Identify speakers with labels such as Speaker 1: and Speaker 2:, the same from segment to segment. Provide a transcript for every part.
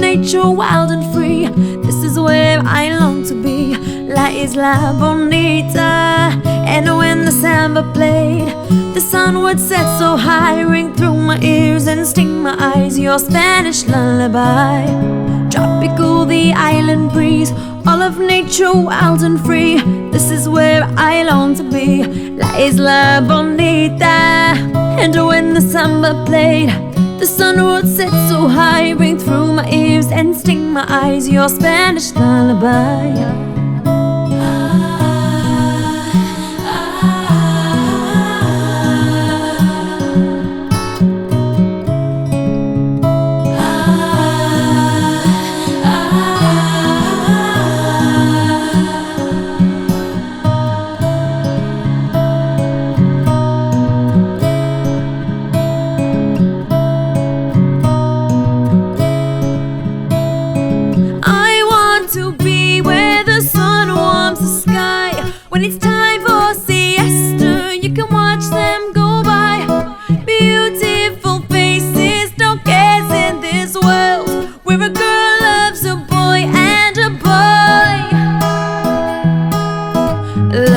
Speaker 1: nature wild and free. This is where I long to be. La Isla Bonita. And when the samba played, the sun would set so high, ring through my ears and sting my eyes. Your Spanish lullaby. Tropical, the island breeze, all of nature wild and free. This is where I long to be. La Isla Bonita. And when the samba played, the sun would set so high, ring through my ears and sting my eyes. Your Spanish lullaby.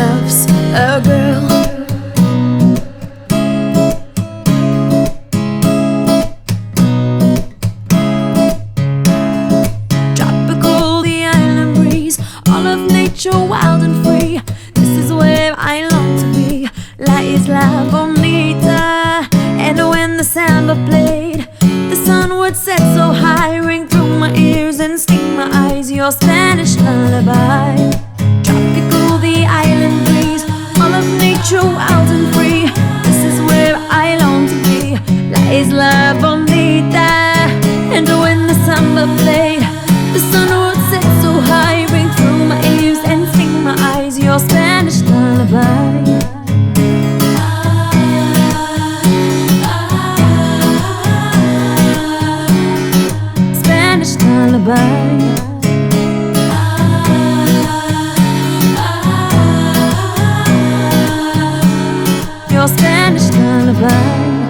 Speaker 1: Loves a girl. Tropical, the island breeze, all of nature wild and free. This is where I long to be. La Isla Bonita. And when the samba played, the sun would set so high, ring through my ears and sting my eyes. Your Spanish lullaby. Bonita. And when the samba played, the sun would set so high, ring through my ears and sting my eyes. Your Spanish lullaby. Spanish lullaby. Your Spanish lullaby.